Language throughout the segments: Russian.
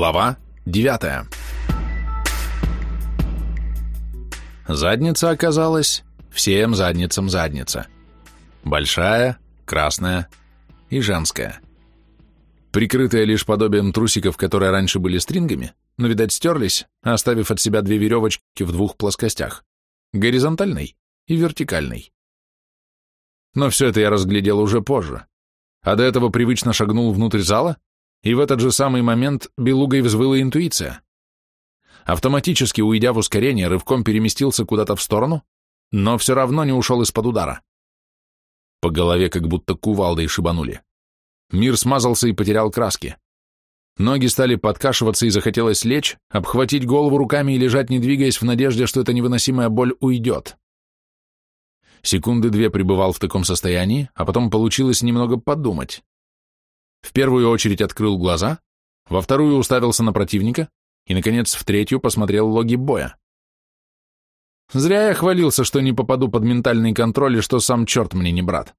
Глава 9 Задница оказалась всем задницам задница. Большая, красная и женская. Прикрытая лишь подобием трусиков, которые раньше были стрингами, но, видать, стерлись, оставив от себя две веревочки в двух плоскостях — горизонтальной и вертикальной. Но все это я разглядел уже позже, а до этого привычно шагнул внутрь зала, и в этот же самый момент белугой взвыла интуиция. Автоматически, уйдя в ускорение, рывком переместился куда-то в сторону, но все равно не ушел из-под удара. По голове как будто кувалдой шибанули. Мир смазался и потерял краски. Ноги стали подкашиваться и захотелось лечь, обхватить голову руками и лежать, не двигаясь, в надежде, что эта невыносимая боль уйдет. Секунды две пребывал в таком состоянии, а потом получилось немного подумать. В первую очередь открыл глаза, во вторую уставился на противника и, наконец, в третью посмотрел логи боя. Зря я хвалился, что не попаду под ментальный контроль и что сам черт мне не брат.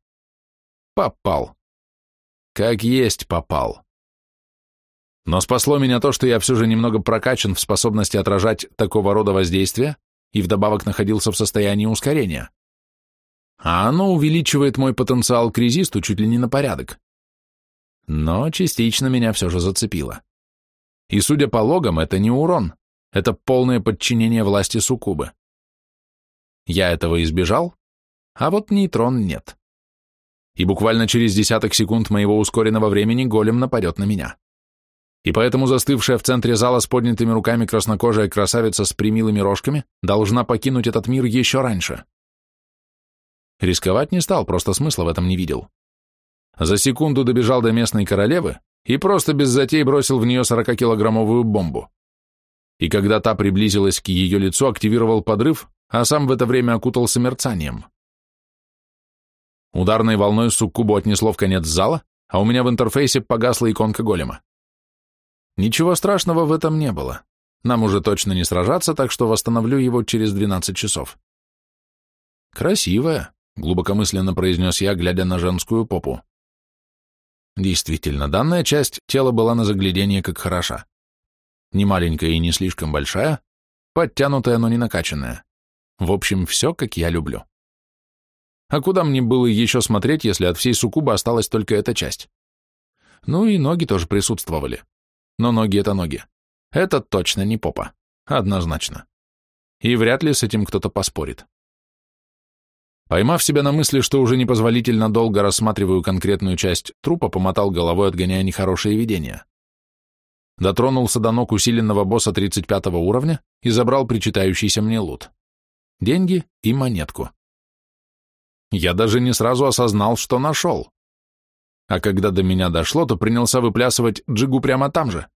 Попал. Как есть попал. Но спасло меня то, что я все же немного прокачан в способности отражать такого рода воздействия и вдобавок находился в состоянии ускорения. А оно увеличивает мой потенциал к резисту чуть ли не на порядок. Но частично меня все же зацепило. И судя по логам, это не урон, это полное подчинение власти суккубы. Я этого избежал, а вот нейтрон нет. И буквально через десяток секунд моего ускоренного времени голем нападет на меня. И поэтому застывшая в центре зала с поднятыми руками краснокожая красавица с примилыми рожками должна покинуть этот мир еще раньше. Рисковать не стал, просто смысла в этом не видел. За секунду добежал до местной королевы и просто без затей бросил в нее 40-килограммовую бомбу. И когда та приблизилась к ее лицу, активировал подрыв, а сам в это время окутался мерцанием. Ударной волной суккубу отнесло в конец зала, а у меня в интерфейсе погасла иконка голема. Ничего страшного в этом не было. Нам уже точно не сражаться, так что восстановлю его через 12 часов. Красивая, глубокомысленно произнес я, глядя на женскую попу. Действительно, данная часть тела была на заглядение как хороша. Не маленькая и не слишком большая, подтянутая, но не накачанная. В общем, все, как я люблю. А куда мне было еще смотреть, если от всей суккубы осталась только эта часть? Ну и ноги тоже присутствовали. Но ноги — это ноги. Это точно не попа. Однозначно. И вряд ли с этим кто-то поспорит. Поймав себя на мысли, что уже непозволительно долго рассматриваю конкретную часть трупа, помотал головой, отгоняя нехорошее видение. Дотронулся до ног усиленного босса 35 уровня и забрал причитающийся мне лут деньги и монетку. Я даже не сразу осознал, что нашел. А когда до меня дошло, то принялся выплясывать джигу прямо там же.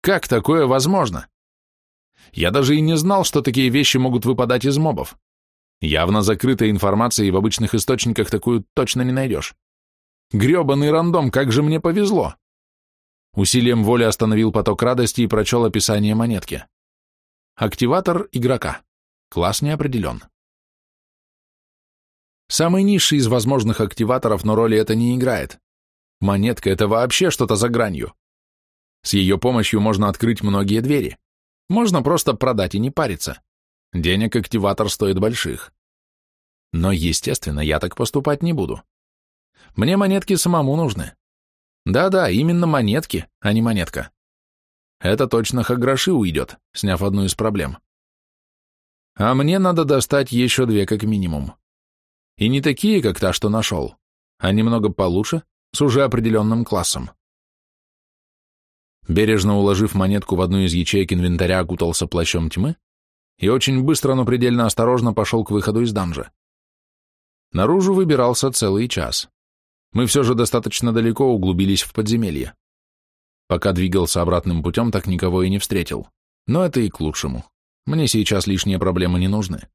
Как такое возможно? Я даже и не знал, что такие вещи могут выпадать из мобов. Явно закрытая информация, и в обычных источниках такую точно не найдешь. Гребаный рандом, как же мне повезло! Усилием воли остановил поток радости и прочел описание монетки. Активатор игрока. Класс не определен. Самый низший из возможных активаторов, но роли это не играет. Монетка — это вообще что-то за гранью. С ее помощью можно открыть многие двери. Можно просто продать и не париться. Денег активатор стоит больших. Но, естественно, я так поступать не буду. Мне монетки самому нужны. Да-да, именно монетки, а не монетка. Это точно хаграши уйдет, сняв одну из проблем. А мне надо достать еще две как минимум. И не такие, как та, что нашел, а немного получше, с уже определенным классом. Бережно уложив монетку в одну из ячеек инвентаря, окутался плащом тьмы и очень быстро, но предельно осторожно пошел к выходу из данжа. Наружу выбирался целый час. Мы все же достаточно далеко углубились в подземелье. Пока двигался обратным путем, так никого и не встретил. Но это и к лучшему. Мне сейчас лишние проблемы не нужны.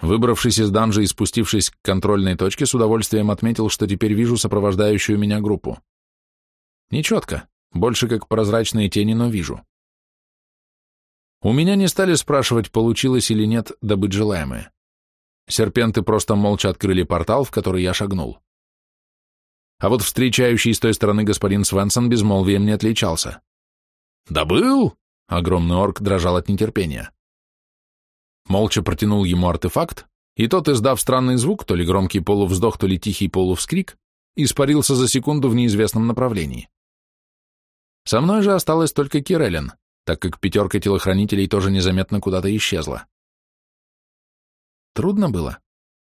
Выбравшись из данжа и спустившись к контрольной точке, с удовольствием отметил, что теперь вижу сопровождающую меня группу. Нечетко, больше как прозрачные тени, но вижу. У меня не стали спрашивать, получилось или нет добыть желаемое. Серпенты просто молча открыли портал, в который я шагнул. А вот встречающий с той стороны господин Свенсон безмолвием не отличался. «Добыл?» — огромный орк дрожал от нетерпения. Молча протянул ему артефакт, и тот, издав странный звук, то ли громкий полувздох, то ли тихий полувскрик, испарился за секунду в неизвестном направлении. Со мной же осталась только Кирелин, так как пятерка телохранителей тоже незаметно куда-то исчезла. Трудно было?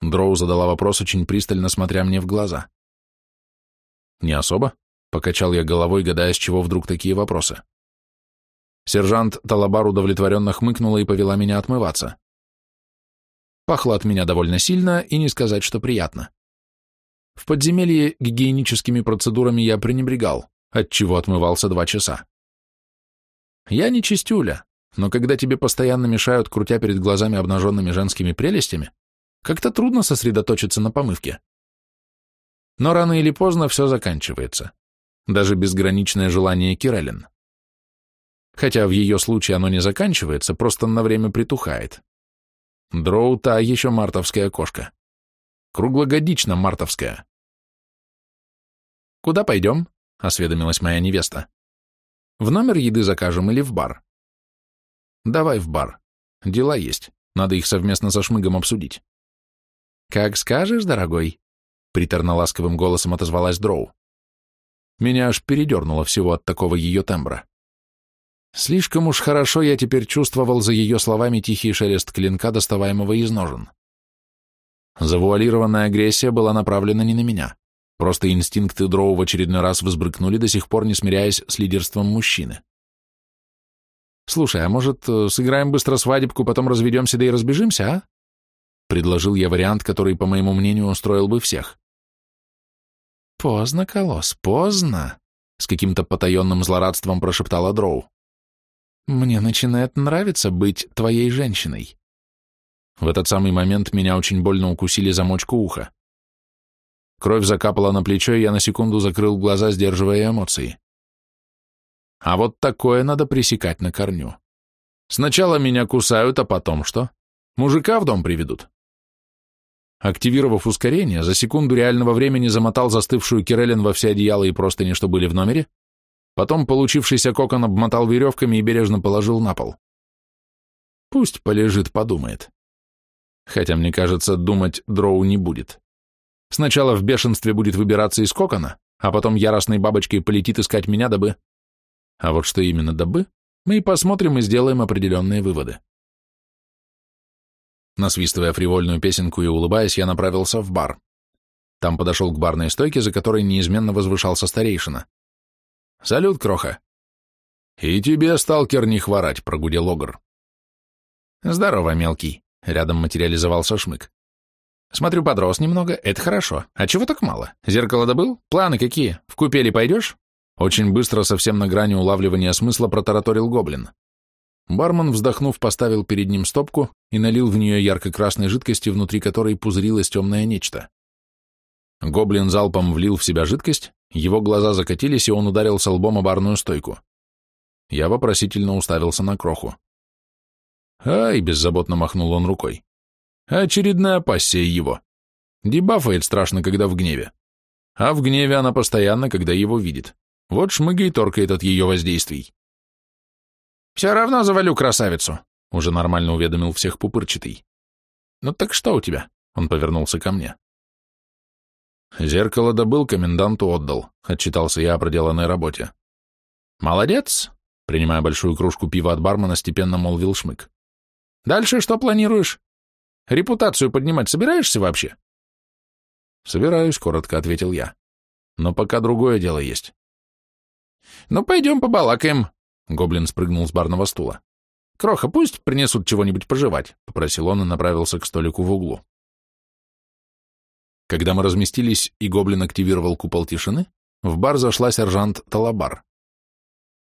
Дроу задала вопрос, очень пристально смотря мне в глаза. Не особо, покачал я головой, гадая, с чего вдруг такие вопросы. Сержант Талабар удовлетворенно хмыкнула и повела меня отмываться. Пахло от меня довольно сильно, и не сказать, что приятно. В подземелье гигиеническими процедурами я пренебрегал, отчего отмывался два часа. Я не чистюля, но когда тебе постоянно мешают, крутя перед глазами обнаженными женскими прелестями, как-то трудно сосредоточиться на помывке. Но рано или поздно все заканчивается. Даже безграничное желание Кирелин. Хотя в ее случае оно не заканчивается, просто на время притухает. Дроу та еще мартовская кошка. Круглогодично мартовская. «Куда пойдем?» — осведомилась моя невеста. «В номер еды закажем или в бар?» «Давай в бар. Дела есть. Надо их совместно со Шмыгом обсудить». «Как скажешь, дорогой», — приторно-ласковым голосом отозвалась Дроу. Меня аж передернуло всего от такого ее тембра. Слишком уж хорошо я теперь чувствовал за ее словами тихий шелест клинка, доставаемого из ножен. Завуалированная агрессия была направлена не на меня. Просто инстинкты Дроу в очередной раз взбрыкнули, до сих пор не смиряясь с лидерством мужчины. «Слушай, а может, э, сыграем быстро свадебку, потом разведемся, да и разбежимся, а?» Предложил я вариант, который, по моему мнению, устроил бы всех. «Поздно, Колосс, поздно», — с каким-то потаенным злорадством прошептала Дроу. «Мне начинает нравиться быть твоей женщиной». В этот самый момент меня очень больно укусили замочку уха. Кровь закапала на плечо, и я на секунду закрыл глаза, сдерживая эмоции. А вот такое надо пресекать на корню. Сначала меня кусают, а потом что? Мужика в дом приведут. Активировав ускорение, за секунду реального времени замотал застывшую Кирелин во все одеяла и простыни, что были в номере, потом получившийся кокон обмотал веревками и бережно положил на пол. Пусть полежит, подумает. Хотя, мне кажется, думать дроу не будет. Сначала в бешенстве будет выбираться из кокона, а потом яростной бабочкой полетит искать меня, дабы... А вот что именно дабы, мы и посмотрим и сделаем определенные выводы. Насвистывая фривольную песенку и улыбаясь, я направился в бар. Там подошел к барной стойке, за которой неизменно возвышался старейшина. «Салют, Кроха!» «И тебе, сталкер, не хворать», — прогудел Огр. «Здорово, мелкий», — рядом материализовался Шмык. «Смотрю, подрос немного, это хорошо. А чего так мало? Зеркало добыл? Планы какие? В купели пойдешь?» Очень быстро, совсем на грани улавливания смысла, протараторил Гоблин. Бармен, вздохнув, поставил перед ним стопку и налил в нее ярко-красной жидкости, внутри которой пузырилось темное нечто. Гоблин залпом влил в себя жидкость, его глаза закатились, и он ударился лбом о барную стойку. Я вопросительно уставился на кроху. «Ай!» — беззаботно махнул он рукой. «Очередная пассия его. Дебафает страшно, когда в гневе. А в гневе она постоянно, когда его видит. Вот шмыга и торкает от ее воздействий». «Все равно завалю красавицу», — уже нормально уведомил всех пупырчатый. «Ну так что у тебя?» — он повернулся ко мне. «Зеркало добыл, коменданту отдал», — отчитался я о проделанной работе. «Молодец», — принимая большую кружку пива от бармена, степенно молвил Шмык. «Дальше что планируешь? Репутацию поднимать собираешься вообще?» «Собираюсь», — коротко ответил я. «Но пока другое дело есть». «Ну, пойдем побалакаем», Гоблин спрыгнул с барного стула. «Кроха, пусть принесут чего-нибудь пожевать», — попросил он и направился к столику в углу. Когда мы разместились и Гоблин активировал купол тишины, в бар зашла сержант Талабар.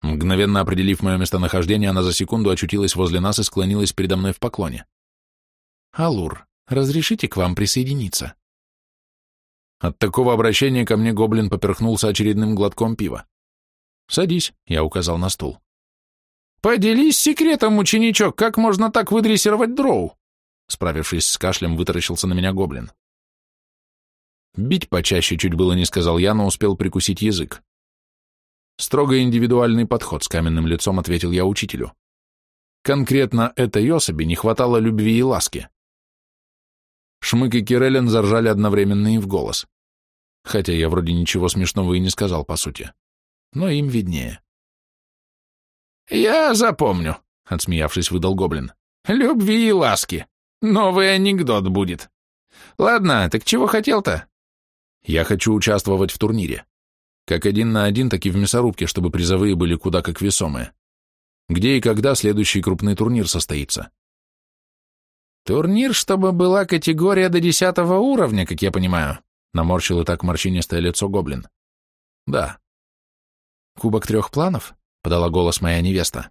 Мгновенно определив мое местонахождение, она за секунду очутилась возле нас и склонилась передо мной в поклоне. «Алур, разрешите к вам присоединиться?» От такого обращения ко мне Гоблин поперхнулся очередным глотком пива. «Садись», — я указал на стул. «Поделись секретом, ученичок, как можно так выдрессировать дроу?» Справившись с кашлем, вытаращился на меня гоблин. «Бить почаще чуть было не сказал я, но успел прикусить язык. Строго индивидуальный подход с каменным лицом, ответил я учителю. Конкретно этой особи не хватало любви и ласки. Шмык и Кирелен заржали одновременно и в голос. Хотя я вроде ничего смешного и не сказал, по сути. Но им виднее. «Я запомню», — отсмеявшись, выдал гоблин. «Любви и ласки. Новый анекдот будет. Ладно, так чего хотел-то?» «Я хочу участвовать в турнире. Как один на один, так и в мясорубке, чтобы призовые были куда как весомые. Где и когда следующий крупный турнир состоится?» «Турнир, чтобы была категория до десятого уровня, как я понимаю», наморщил и так морщинистое лицо гоблин. «Да». «Кубок трех планов?» — подала голос моя невеста.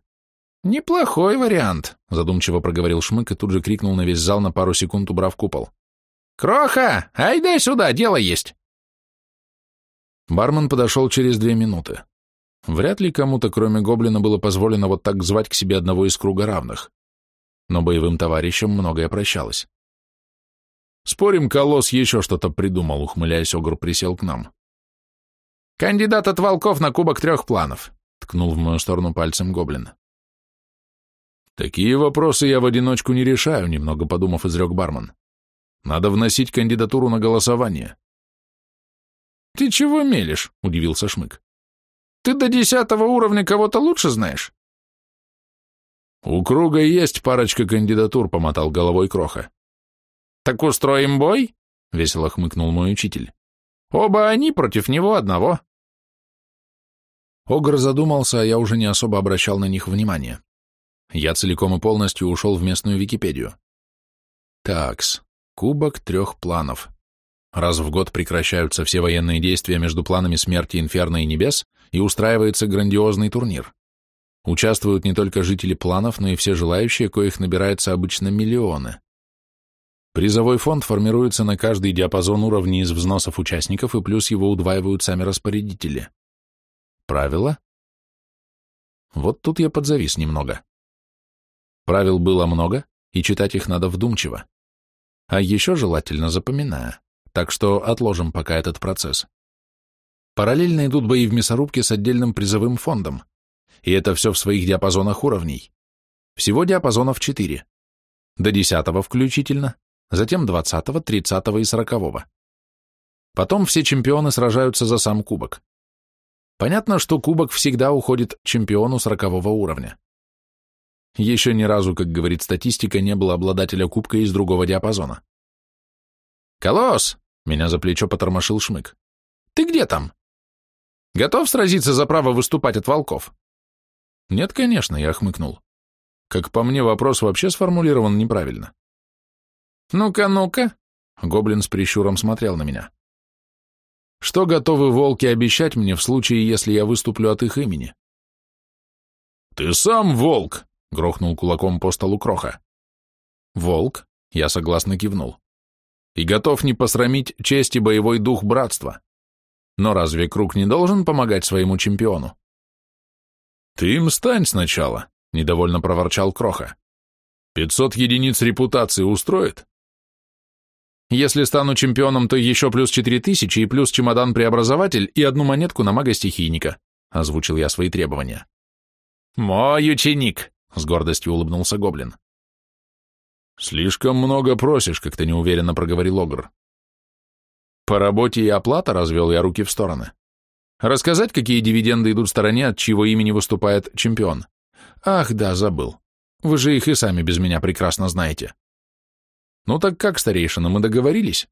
«Неплохой вариант», — задумчиво проговорил Шмык и тут же крикнул на весь зал на пару секунд, убрав купол. «Кроха, айдай сюда, дело есть!» Бармен подошел через две минуты. Вряд ли кому-то, кроме гоблина, было позволено вот так звать к себе одного из круга равных. Но боевым товарищам многое прощалось. «Спорим, колосс еще что-то придумал», — ухмыляясь, Огр присел к нам. «Кандидат от волков на кубок трех планов», — ткнул в мою сторону пальцем гоблин. «Такие вопросы я в одиночку не решаю», — немного подумав, изрек бармен. «Надо вносить кандидатуру на голосование». «Ты чего мелешь?» — удивился Шмык. «Ты до десятого уровня кого-то лучше знаешь?» «У круга есть парочка кандидатур», — помотал головой Кроха. «Так устроим бой?» — весело хмыкнул мой учитель. «Оба они против него одного». Огр задумался, а я уже не особо обращал на них внимания. Я целиком и полностью ушел в местную Википедию. Такс, кубок трех планов. Раз в год прекращаются все военные действия между планами смерти Инферно и Небес, и устраивается грандиозный турнир. Участвуют не только жители планов, но и все желающие, коих набирается обычно миллионы. Призовой фонд формируется на каждый диапазон уровней из взносов участников, и плюс его удваивают сами распорядители. Правила? Вот тут я подзавис немного. Правил было много, и читать их надо вдумчиво. А еще желательно запоминая так что отложим пока этот процесс. Параллельно идут бои в мясорубке с отдельным призовым фондом, и это все в своих диапазонах уровней. Всего диапазонов 4, до 10 включительно, затем 20, 30 и 40. Потом все чемпионы сражаются за сам кубок. Понятно, что кубок всегда уходит чемпиону 40 уровня. Еще ни разу, как говорит статистика, не было обладателя кубка из другого диапазона. «Колосс!» Меня за плечо потормошил Шмык. «Ты где там? Готов сразиться за право выступать от волков?» «Нет, конечно», — я хмыкнул. «Как по мне, вопрос вообще сформулирован неправильно». «Ну-ка, ну-ка», — гоблин с прищуром смотрел на меня. «Что готовы волки обещать мне в случае, если я выступлю от их имени?» «Ты сам волк!» — грохнул кулаком по столу Кроха. «Волк?» — я согласно кивнул и готов не посрамить честь и боевой дух братства. Но разве Круг не должен помогать своему чемпиону? «Ты им стань сначала», — недовольно проворчал Кроха. «Пятьсот единиц репутации устроит?» «Если стану чемпионом, то еще плюс четыре тысячи и плюс чемодан-преобразователь и одну монетку на мага-стихийника», — озвучил я свои требования. «Мой ученик», — с гордостью улыбнулся Гоблин. «Слишком много просишь», — как-то неуверенно проговорил Огр. «По работе и оплата», — развел я руки в стороны. «Рассказать, какие дивиденды идут в стороне, от чьего имени выступает чемпион? Ах, да, забыл. Вы же их и сами без меня прекрасно знаете». «Ну так как, старейшина, мы договорились?»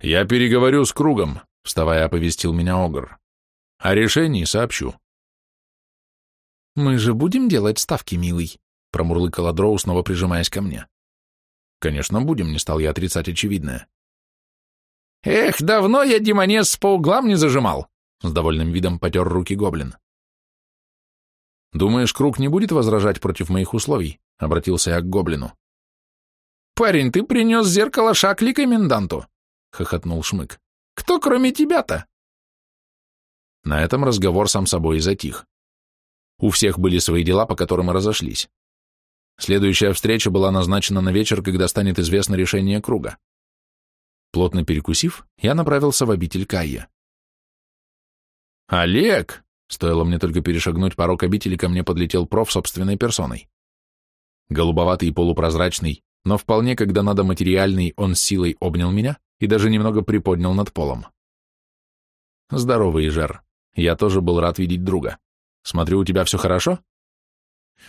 «Я переговорю с кругом», — вставая оповестил меня Огр. «О решении сообщу». «Мы же будем делать ставки, милый?» промурлыкала Дроу, снова прижимаясь ко мне. Конечно, будем, не стал я отрицать очевидное. Эх, давно я демонез по углам не зажимал, с довольным видом потер руки гоблин. Думаешь, круг не будет возражать против моих условий? Обратился я к гоблину. Парень, ты принес зеркало Шакли коменданту, хохотнул Шмык. Кто кроме тебя-то? На этом разговор сам собой затих. У всех были свои дела, по которым разошлись. Следующая встреча была назначена на вечер, когда станет известно решение круга. Плотно перекусив, я направился в обитель Кайя. «Олег!» Стоило мне только перешагнуть порог обители, ко мне подлетел проф собственной персоной. Голубоватый и полупрозрачный, но вполне, когда надо материальный, он силой обнял меня и даже немного приподнял над полом. Здоровый, Жер. Я тоже был рад видеть друга. Смотрю, у тебя все хорошо?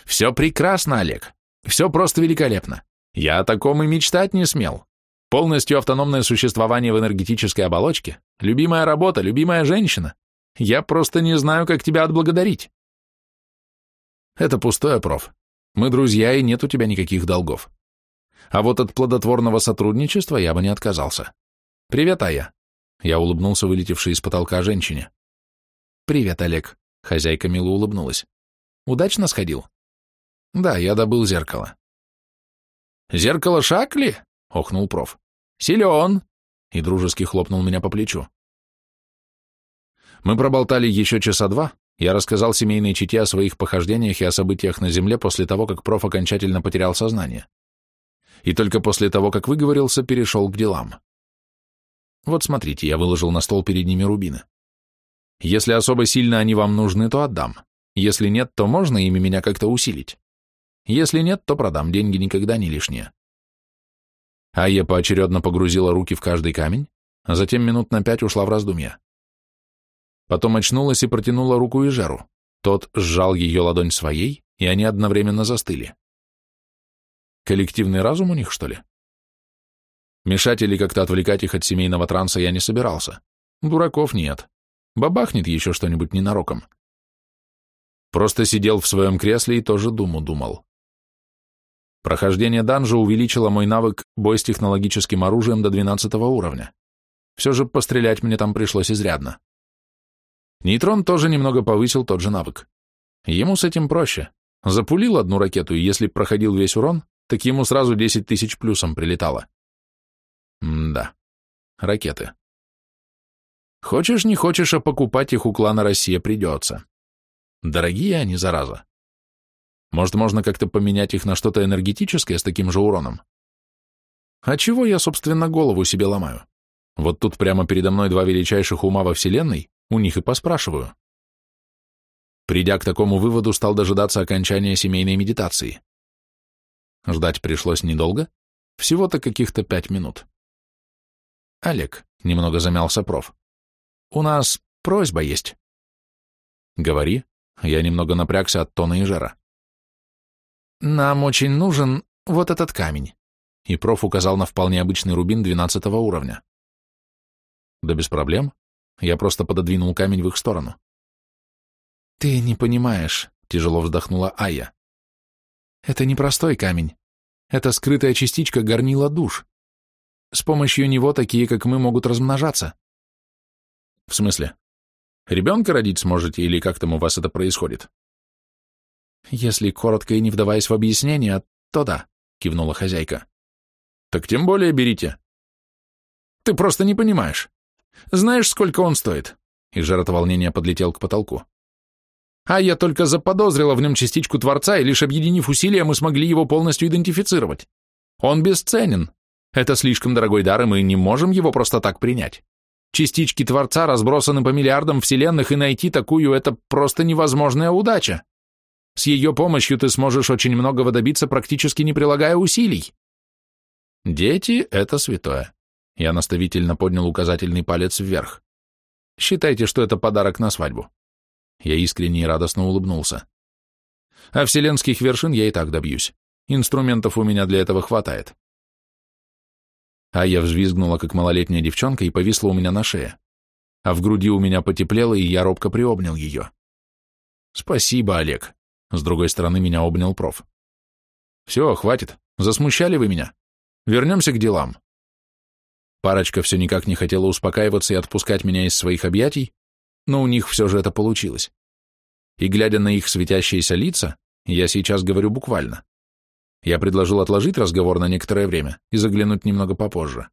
Все прекрасно, Олег. Все просто великолепно. Я о таком и мечтать не смел. Полностью автономное существование в энергетической оболочке, любимая работа, любимая женщина. Я просто не знаю, как тебя отблагодарить. Это пустое, проф. Мы друзья, и нет у тебя никаких долгов. А вот от плодотворного сотрудничества я бы не отказался. Привет, Ая. Я улыбнулся вылетевшей из потолка женщине. Привет, Олег. Хозяйка мило улыбнулась. Удачно сходил? Да, я добыл зеркало. Зеркало Шакли? Охнул проф. Силен! И дружески хлопнул меня по плечу. Мы проболтали еще часа два, я рассказал семейной чете о своих похождениях и о событиях на Земле после того, как проф окончательно потерял сознание. И только после того, как выговорился, перешел к делам. Вот смотрите, я выложил на стол перед ними рубины. Если особо сильно они вам нужны, то отдам. Если нет, то можно ими меня как-то усилить. Если нет, то продам, деньги никогда не лишние. А я поочередно погрузила руки в каждый камень, а затем минут на пять ушла в раздумья. Потом очнулась и протянула руку Ижеру. Тот сжал ее ладонь своей, и они одновременно застыли. Коллективный разум у них, что ли? Мешать или как-то отвлекать их от семейного транса я не собирался. Дураков нет. Бабахнет еще что-нибудь ненароком. Просто сидел в своем кресле и тоже думу думал. Прохождение данжа увеличило мой навык бой с технологическим оружием до 12 уровня. Все же пострелять мне там пришлось изрядно. Нейтрон тоже немного повысил тот же навык. Ему с этим проще. Запулил одну ракету, и если проходил весь урон, так ему сразу 10 тысяч плюсом прилетало. М да, ракеты. Хочешь, не хочешь, а покупать их у клана Россия придется. Дорогие они, зараза. Может, можно как-то поменять их на что-то энергетическое с таким же уроном? А чего я, собственно, голову себе ломаю? Вот тут прямо передо мной два величайших ума во Вселенной, у них и поспрашиваю. Придя к такому выводу, стал дожидаться окончания семейной медитации. Ждать пришлось недолго, всего-то каких-то пять минут. «Олег», — немного замялся проф, — «у нас просьба есть». «Говори», — я немного напрягся от тона и жара. «Нам очень нужен вот этот камень», — и проф указал на вполне обычный рубин двенадцатого уровня. «Да без проблем. Я просто пододвинул камень в их сторону». «Ты не понимаешь», — тяжело вздохнула Ая. «Это не простой камень. Это скрытая частичка горнила душ. С помощью него такие, как мы, могут размножаться». «В смысле? Ребенка родить сможете, или как там у вас это происходит?» «Если коротко и не вдаваясь в объяснение, то да», — кивнула хозяйка. «Так тем более берите». «Ты просто не понимаешь. Знаешь, сколько он стоит?» И жар от волнения подлетел к потолку. «А я только заподозрила в нем частичку Творца, и лишь объединив усилия, мы смогли его полностью идентифицировать. Он бесценен. Это слишком дорогой дар, и мы не можем его просто так принять. Частички Творца разбросаны по миллиардам вселенных, и найти такую — это просто невозможная удача. С ее помощью ты сможешь очень многого добиться, практически не прилагая усилий. Дети — это святое. Я наставительно поднял указательный палец вверх. Считайте, что это подарок на свадьбу. Я искренне и радостно улыбнулся. А вселенских вершин я и так добьюсь. Инструментов у меня для этого хватает. А я взвизгнула, как малолетняя девчонка, и повисла у меня на шее. А в груди у меня потеплело, и я робко приобнял ее. Спасибо, Олег. С другой стороны меня обнял проф. Все, хватит. Засмущали вы меня. Вернемся к делам. Парочка все никак не хотела успокаиваться и отпускать меня из своих объятий, но у них все же это получилось. И глядя на их светящиеся лица, я сейчас говорю буквально. Я предложил отложить разговор на некоторое время и заглянуть немного попозже.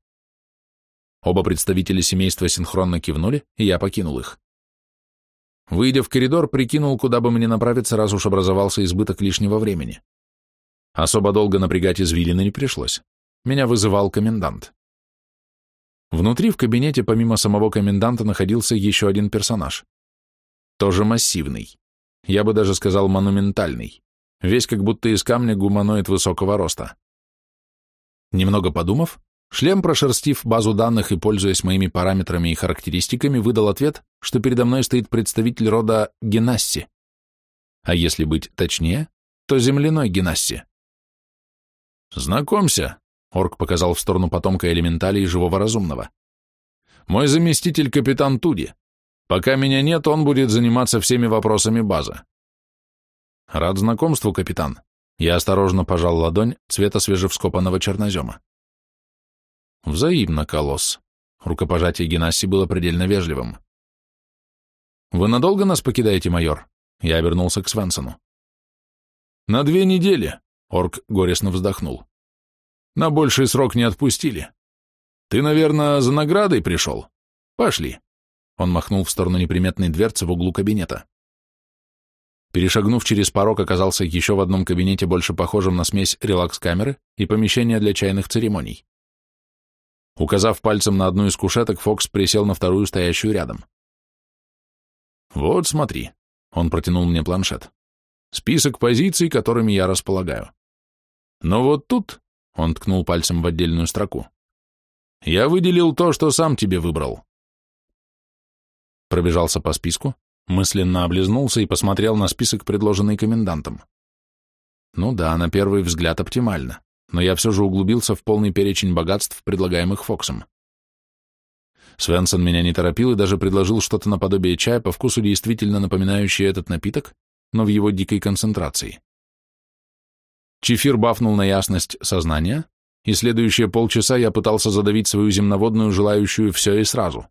Оба представителя семейства синхронно кивнули, и я покинул их. Выйдя в коридор, прикинул, куда бы мне направиться, раз уж образовался избыток лишнего времени. Особо долго напрягать извилины не пришлось. Меня вызывал комендант. Внутри в кабинете помимо самого коменданта находился еще один персонаж. тоже массивный. Я бы даже сказал монументальный. Весь как будто из камня гуманоид высокого роста. Немного подумав, шлем, прошерстив базу данных и пользуясь моими параметрами и характеристиками, выдал ответ, что передо мной стоит представитель рода Генасси. А если быть точнее, то земляной Генасси. «Знакомься», — орк показал в сторону потомка элементалей живого разумного. «Мой заместитель капитан Туди. Пока меня нет, он будет заниматься всеми вопросами базы». «Рад знакомству, капитан». Я осторожно пожал ладонь цвета свежевскопанного чернозема. «Взаимно, колосс». Рукопожатие Генасси было предельно вежливым. «Вы надолго нас покидаете, майор?» Я обернулся к Свенсону. «На две недели», — орк горестно вздохнул. «На больший срок не отпустили. Ты, наверное, за наградой пришел? Пошли». Он махнул в сторону неприметной дверцы в углу кабинета. Перешагнув через порог, оказался еще в одном кабинете, больше похожем на смесь релакс-камеры и помещения для чайных церемоний. Указав пальцем на одну из кушеток, Фокс присел на вторую, стоящую рядом. «Вот, смотри», — он протянул мне планшет. «Список позиций, которыми я располагаю. Но вот тут», — он ткнул пальцем в отдельную строку, «я выделил то, что сам тебе выбрал». Пробежался по списку, мысленно облизнулся и посмотрел на список, предложенный комендантом. Ну да, на первый взгляд оптимально но я все же углубился в полный перечень богатств, предлагаемых Фоксом. Свенсон меня не торопил и даже предложил что-то наподобие чая, по вкусу действительно напоминающее этот напиток, но в его дикой концентрации. Чефир бафнул на ясность сознания, и следующие полчаса я пытался задавить свою земноводную, желающую все и сразу.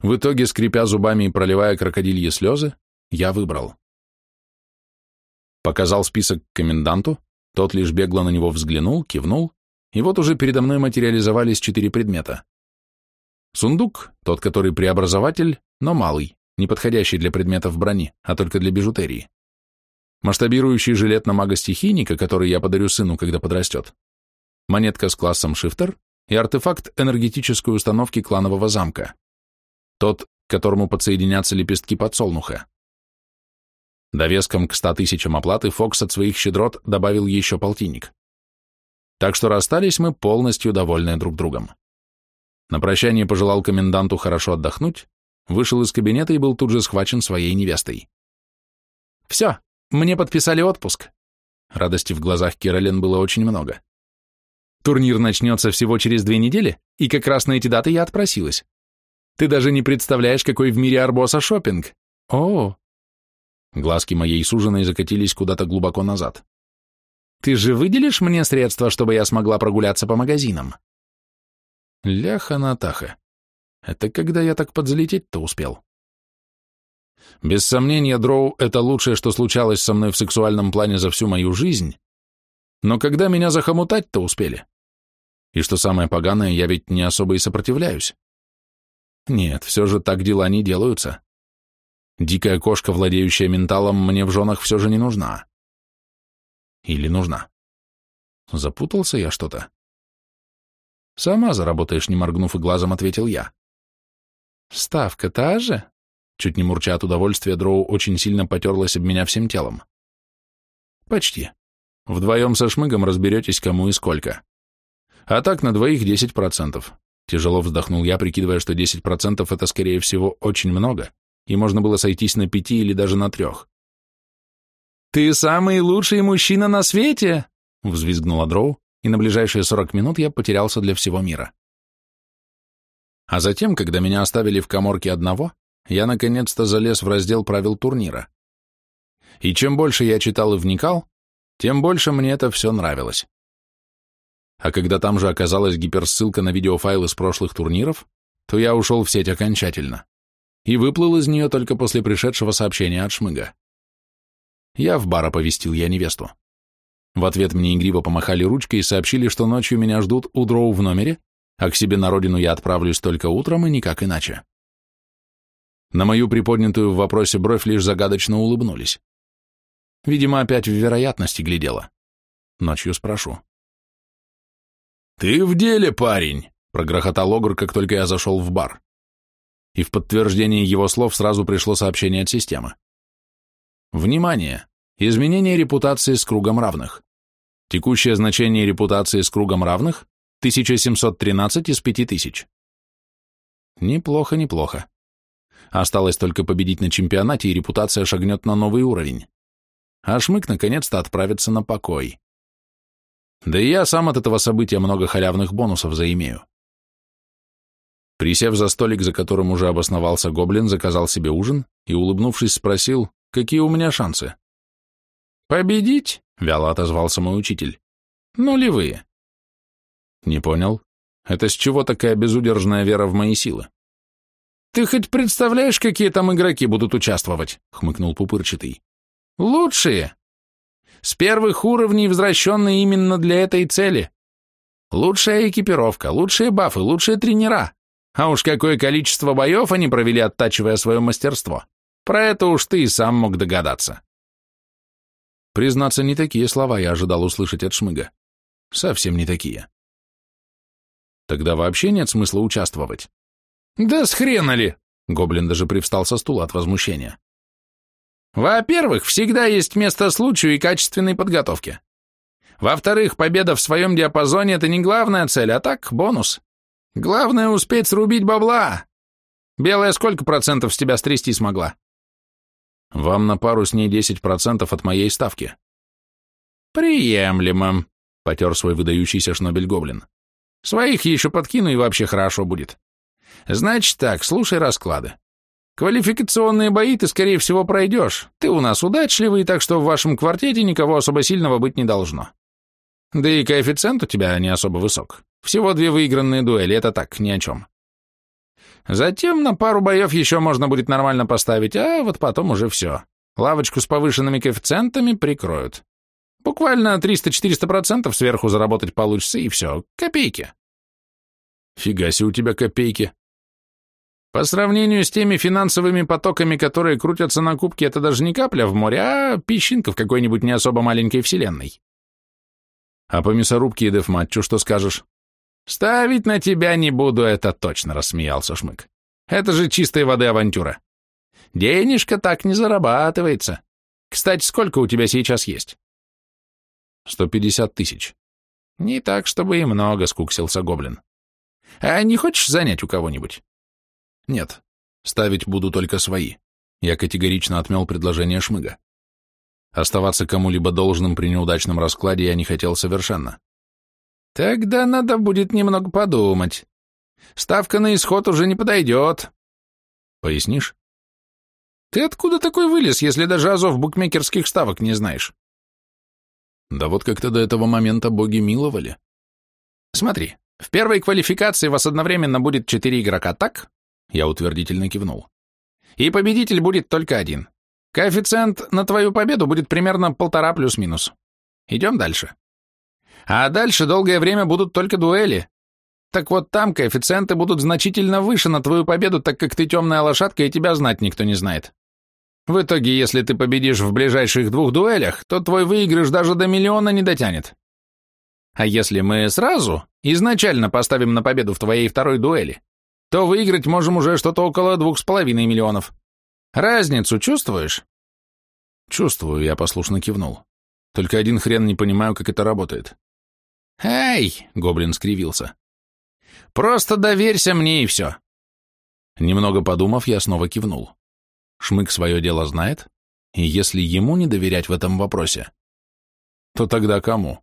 В итоге, скрипя зубами и проливая крокодильи слезы, я выбрал. Показал список коменданту, тот лишь бегло на него взглянул, кивнул, и вот уже передо мной материализовались четыре предмета. Сундук, тот, который преобразователь, но малый, не подходящий для предметов брони, а только для бижутерии. Масштабирующий жилет на мага-стихийника, который я подарю сыну, когда подрастет. Монетка с классом шифтер и артефакт энергетической установки кланового замка. Тот, к которому подсоединятся лепестки подсолнуха. Довеском к ста тысячам оплаты Фокс от своих щедрот добавил еще полтинник. Так что расстались мы полностью довольны друг другом. На прощание пожелал коменданту хорошо отдохнуть, вышел из кабинета и был тут же схвачен своей невестой. «Все, мне подписали отпуск». Радости в глазах Киролин было очень много. «Турнир начнется всего через две недели, и как раз на эти даты я отпросилась. Ты даже не представляешь, какой в мире Арбоса шопинг. О, Глазки моей суженой закатились куда-то глубоко назад. «Ты же выделишь мне средства, чтобы я смогла прогуляться по магазинам?» Ляха-натаха. Это когда я так подзалететь-то успел? Без сомнения, Дроу — это лучшее, что случалось со мной в сексуальном плане за всю мою жизнь, но когда меня захомутать-то успели? И что самое поганое, я ведь не особо и сопротивляюсь. Нет, все же так дела не делаются. Дикая кошка, владеющая менталом, мне в женах все же не нужна. Или нужна? Запутался я что-то? Сама заработаешь, не моргнув и глазом, ответил я. Ставка та же? Чуть не мурча от удовольствия, Дроу очень сильно потерлась об меня всем телом. Почти. Вдвоем со шмыгом разберетесь, кому и сколько. А так на двоих десять процентов. Тяжело вздохнул я, прикидывая, что десять процентов это, скорее всего, очень много и можно было сойтись на пяти или даже на трех. «Ты самый лучший мужчина на свете!» — взвизгнула Дроу, и на ближайшие сорок минут я потерялся для всего мира. А затем, когда меня оставили в коморке одного, я наконец-то залез в раздел правил турнира. И чем больше я читал и вникал, тем больше мне это все нравилось. А когда там же оказалась гиперссылка на видеофайлы с прошлых турниров, то я ушел в сеть окончательно и выплыл из нее только после пришедшего сообщения от Шмыга. Я в бар оповестил я невесту. В ответ мне игриво помахали ручкой и сообщили, что ночью меня ждут у Дроу в номере, а к себе на родину я отправлюсь только утром и никак иначе. На мою приподнятую в вопросе бровь лишь загадочно улыбнулись. Видимо, опять в вероятности глядела. Ночью спрошу. «Ты в деле, парень!» — прогрохотал Огр, как только я зашел в бар. И в подтверждение его слов сразу пришло сообщение от системы. Внимание! Изменение репутации с кругом равных. Текущее значение репутации с кругом равных 1713 из 5000. Неплохо, неплохо. Осталось только победить на чемпионате, и репутация шагнет на новый уровень. А Шмык наконец-то отправится на покой. Да и я сам от этого события много халявных бонусов заимею. Присев за столик, за которым уже обосновался гоблин, заказал себе ужин и, улыбнувшись, спросил, какие у меня шансы. «Победить?» — вяло отозвался мой учитель. «Нулевые». «Не понял. Это с чего такая безудержная вера в мои силы?» «Ты хоть представляешь, какие там игроки будут участвовать?» — хмыкнул Пупырчатый. «Лучшие. С первых уровней возвращенные именно для этой цели. Лучшая экипировка, лучшие бафы, лучшие тренера. А уж какое количество боев они провели, оттачивая свое мастерство. Про это уж ты и сам мог догадаться. Признаться, не такие слова я ожидал услышать от Шмыга. Совсем не такие. Тогда вообще нет смысла участвовать. Да с хрена ли? Гоблин даже привстал со стула от возмущения. Во-первых, всегда есть место случаю и качественной подготовке. Во-вторых, победа в своем диапазоне – это не главная цель, а так, бонус. Главное успеть срубить бабла. Белая сколько процентов с тебя стрясти смогла? Вам на пару с ней 10% от моей ставки. Приемлемо, потер свой выдающийся шнобель-гоблин. Своих еще подкину и вообще хорошо будет. Значит так, слушай расклады. Квалификационные бои ты, скорее всего, пройдешь. Ты у нас удачливый, так что в вашем квартете никого особо сильного быть не должно. Да и коэффициент у тебя не особо высок. Всего две выигранные дуэли, это так, ни о чем. Затем на пару боев еще можно будет нормально поставить, а вот потом уже все. Лавочку с повышенными коэффициентами прикроют. Буквально 300-400% сверху заработать получится, и все. Копейки. Фига себе у тебя копейки. По сравнению с теми финансовыми потоками, которые крутятся на кубке, это даже не капля в море, а песчинка в какой-нибудь не особо маленькой вселенной. А по мясорубке и дефматчу что скажешь? Ставить на тебя не буду, это точно, рассмеялся Шмык. Это же чистой воды авантюра. Денежка так не зарабатывается. Кстати, сколько у тебя сейчас есть? Сто пятьдесят тысяч. Не так, чтобы и много, скуксился гоблин. А не хочешь занять у кого-нибудь? Нет, ставить буду только свои. Я категорично отмел предложение Шмыга. Оставаться кому-либо должным при неудачном раскладе я не хотел совершенно. Тогда надо будет немного подумать. Ставка на исход уже не подойдет. Пояснишь? Ты откуда такой вылез, если даже азов букмекерских ставок не знаешь? Да вот как-то до этого момента боги миловали. Смотри, в первой квалификации вас одновременно будет четыре игрока, так? Я утвердительно кивнул. И победитель будет только один. Коэффициент на твою победу будет примерно полтора плюс-минус. Идем дальше. А дальше долгое время будут только дуэли. Так вот там коэффициенты будут значительно выше на твою победу, так как ты темная лошадка и тебя знать никто не знает. В итоге, если ты победишь в ближайших двух дуэлях, то твой выигрыш даже до миллиона не дотянет. А если мы сразу, изначально поставим на победу в твоей второй дуэли, то выиграть можем уже что-то около двух с половиной миллионов. Разницу чувствуешь? Чувствую, я послушно кивнул. Только один хрен не понимаю, как это работает. Эй, гоблин скривился. Просто доверься мне и все. Немного подумав, я снова кивнул. Шмык свое дело знает, и если ему не доверять в этом вопросе, то тогда кому?